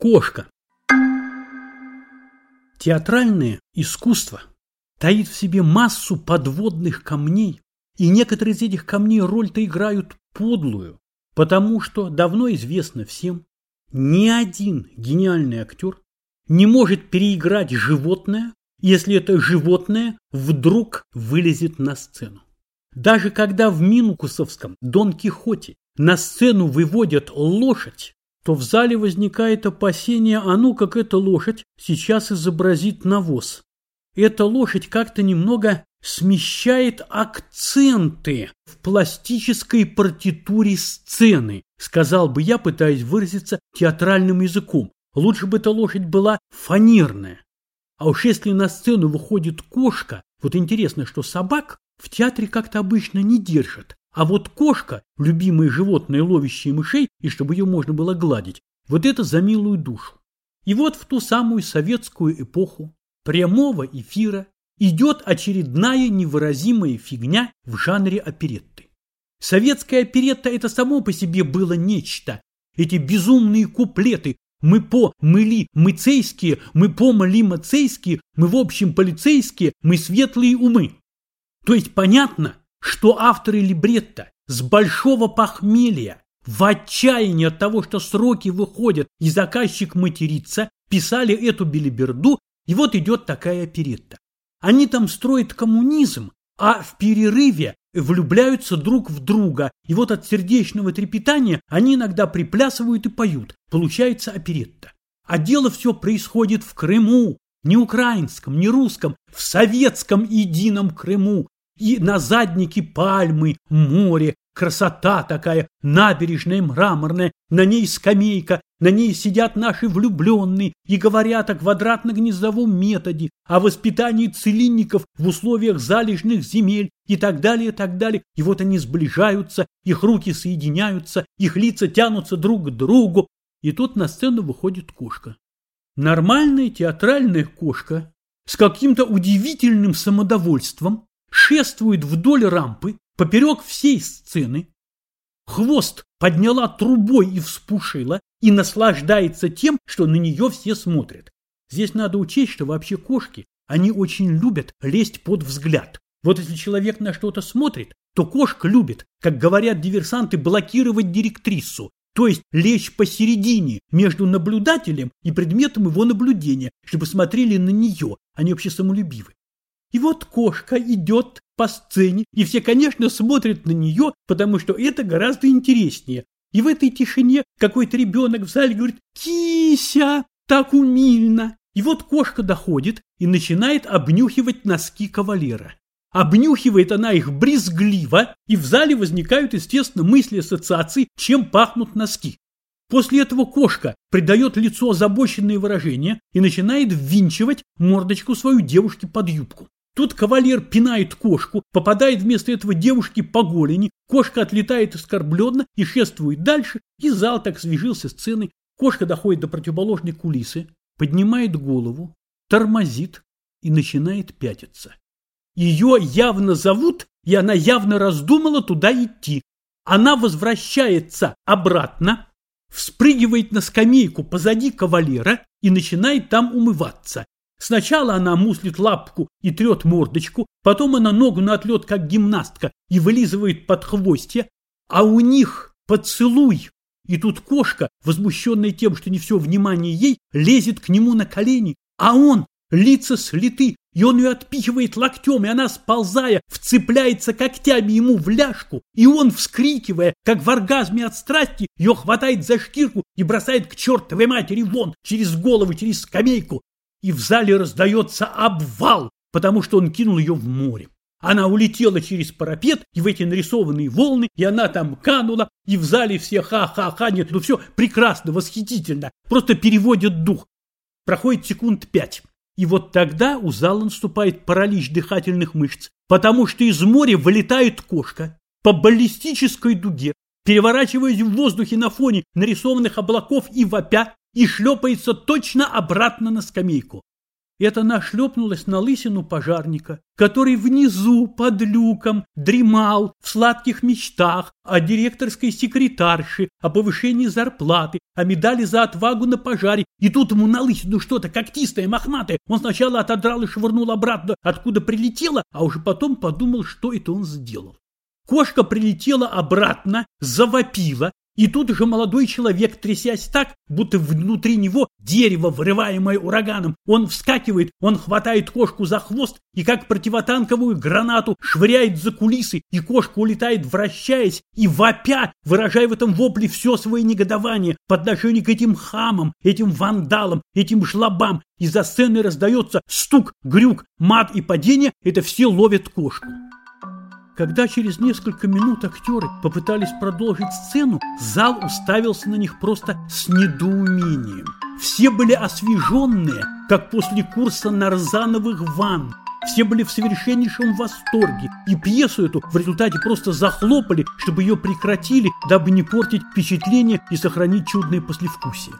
Кошка. Театральное искусство таит в себе массу подводных камней, и некоторые из этих камней роль-то играют подлую, потому что давно известно всем, ни один гениальный актер не может переиграть животное, если это животное вдруг вылезет на сцену. Даже когда в Минкусовском Дон Кихоте на сцену выводят лошадь, то в зале возникает опасение, а ну как эта лошадь сейчас изобразит навоз. Эта лошадь как-то немного смещает акценты в пластической партитуре сцены, сказал бы я, пытаясь выразиться театральным языком. Лучше бы эта лошадь была фанерная. А уж если на сцену выходит кошка, вот интересно, что собак в театре как-то обычно не держат, а вот кошка, любимое животное, ловящее мышей, и чтобы ее можно было гладить, вот это за милую душу. И вот в ту самую советскую эпоху прямого эфира идет очередная невыразимая фигня в жанре оперетты. Советская оперетта – это само по себе было нечто. Эти безумные куплеты «Мы по, мы ли, мы цейские, мы по, мы ли, мацейские, мы в общем полицейские, мы светлые умы». То есть понятно, что авторы либретто с большого похмелья, в отчаянии от того, что сроки выходят и заказчик матерится, писали эту белиберду, и вот идет такая оперетта. Они там строят коммунизм, а в перерыве влюбляются друг в друга, и вот от сердечного трепетания они иногда приплясывают и поют. Получается оперетта. А дело все происходит в Крыму, не украинском, не русском, в советском едином Крыму, и на заднике пальмы, море, красота такая, набережная мраморная, на ней скамейка, на ней сидят наши влюбленные и говорят о квадратно-гнездовом методе, о воспитании целинников в условиях залежных земель и так далее, и так далее. И вот они сближаются, их руки соединяются, их лица тянутся друг к другу. И тут на сцену выходит кошка. Нормальная театральная кошка с каким-то удивительным самодовольством, шествует вдоль рампы, поперек всей сцены, хвост подняла трубой и вспушила, и наслаждается тем, что на нее все смотрят. Здесь надо учесть, что вообще кошки, они очень любят лезть под взгляд. Вот если человек на что-то смотрит, то кошка любит, как говорят диверсанты, блокировать директрису, то есть лечь посередине между наблюдателем и предметом его наблюдения, чтобы смотрели на нее, они вообще самолюбивы. И вот кошка идет по сцене, и все, конечно, смотрят на нее, потому что это гораздо интереснее. И в этой тишине какой-то ребенок в зале говорит «Кися, так умильно!» И вот кошка доходит и начинает обнюхивать носки кавалера. Обнюхивает она их брезгливо, и в зале возникают, естественно, мысли ассоциации, чем пахнут носки. После этого кошка придает лицу озабоченные выражения и начинает ввинчивать мордочку свою девушке под юбку. Тут кавалер пинает кошку, попадает вместо этого девушки по голени, кошка отлетает оскорбленно и шествует дальше, и зал так свяжился сценой. Кошка доходит до противоположной кулисы, поднимает голову, тормозит и начинает пятиться. Ее явно зовут, и она явно раздумала туда идти. Она возвращается обратно, вспрыгивает на скамейку позади кавалера и начинает там умываться. Сначала она муслит лапку и трет мордочку, потом она ногу на отлет, как гимнастка, и вылизывает под хвостье, а у них поцелуй. И тут кошка, возмущенная тем, что не все внимание ей, лезет к нему на колени, а он, лица слиты, и он ее отпихивает локтем, и она, сползая, вцепляется когтями ему в ляжку, и он, вскрикивая, как в оргазме от страсти, ее хватает за шкирку и бросает к чертовой матери вон, через голову, через скамейку, и в зале раздается обвал, потому что он кинул ее в море. Она улетела через парапет и в эти нарисованные волны, и она там канула, и в зале все ха-ха-ха, нет, ну все прекрасно, восхитительно, просто переводят дух. Проходит секунд пять, и вот тогда у зала наступает паралич дыхательных мышц, потому что из моря вылетает кошка по баллистической дуге, переворачиваясь в воздухе на фоне нарисованных облаков и вопя, и шлепается точно обратно на скамейку. это нашлепнулось на лысину пожарника, который внизу под люком дремал в сладких мечтах о директорской секретарше, о повышении зарплаты, о медали за отвагу на пожаре. И тут ему на лысину что-то когтистое, мохнатое. Он сначала отодрал и швырнул обратно, откуда прилетело, а уже потом подумал, что это он сделал. Кошка прилетела обратно, завопила, и тут же молодой человек, трясясь так, будто внутри него дерево, вырываемое ураганом, он вскакивает, он хватает кошку за хвост и как противотанковую гранату швыряет за кулисы, и кошка улетает, вращаясь и вопя, выражая в этом вопле все свое негодование по отношению к этим хамам, этим вандалам, этим жлобам. И за сценой раздается стук, грюк, мат и падение, это все ловят кошку. Когда через несколько минут актеры попытались продолжить сцену, зал уставился на них просто с недоумением. Все были освеженные, как после курса нарзановых ванн. Все были в совершеннейшем восторге, и пьесу эту в результате просто захлопали, чтобы ее прекратили, дабы не портить впечатление и сохранить чудное послевкусие.